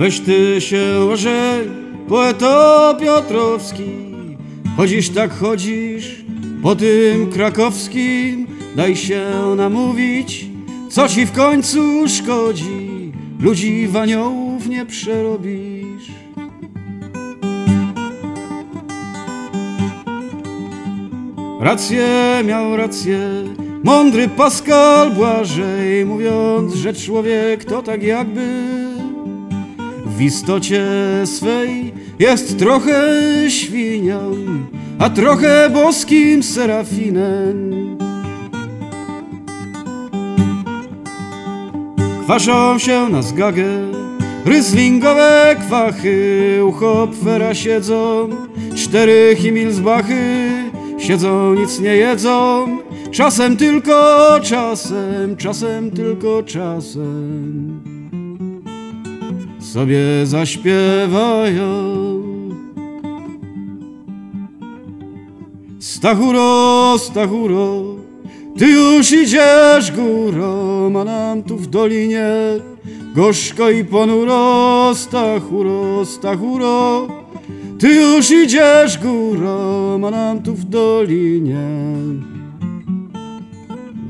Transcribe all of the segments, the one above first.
Weź ty się ożeń, poeto Piotrowski. Chodzisz tak chodzisz po tym krakowskim, daj się namówić, co ci w końcu szkodzi. Ludzi w aniołów nie przerobisz. Rację miał rację, mądry Pascal Błażej, mówiąc, że człowiek to tak jakby w istocie swej jest trochę świnią, a trochę boskim serafinem. Kwaszą się na zgagę Ryzlingowe kwachy U Hopfera siedzą. Cztery Himilsbachy Siedzą, nic nie jedzą. Czasem tylko czasem Czasem tylko czasem Sobie zaśpiewają Stachuro, Stachuro, ty już idziesz górą, a nam tu w dolinie gorzko i ponuro. Stachuro, Stachuro, ty już idziesz górą, a nam tu w dolinie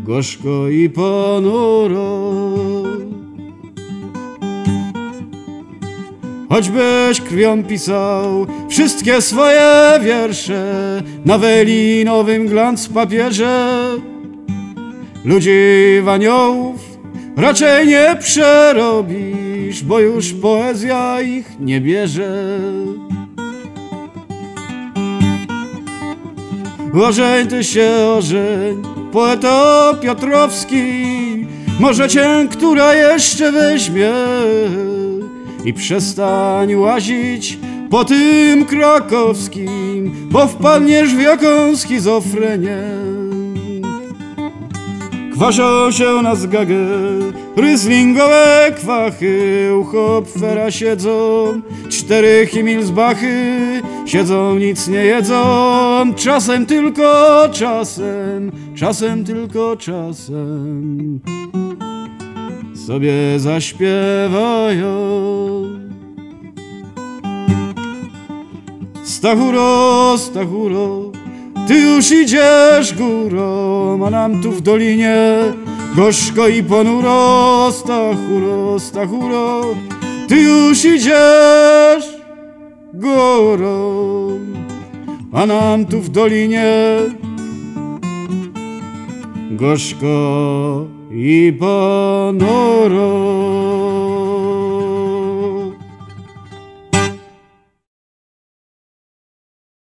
gorzko i ponuro. Choćbyś krwią pisał wszystkie swoje wiersze na welinowym glans papierze, ludzi w aniołów raczej nie przerobisz, bo już poezja ich nie bierze. Ożeń ty się ożeń, poeto Piotrowski, może cię która jeszcze weźmie i przestań łazić po tym krakowskim, bo wpadniesz w jaką schizofrenię. Kwaszą się na zgagę, ryzlingowe kwachy, u Hopfera siedzą, cztery Himilsbachy, siedzą, nic nie jedzą, czasem tylko czasem, czasem tylko czasem sobie zaśpiewają. Stachuro, Stachuro, ty już idziesz górą, a nam tu w dolinie gorzko i ponuro. Stachuro, Stachuro, ty już idziesz górą, a nam tu w dolinie gorzko i ponuro.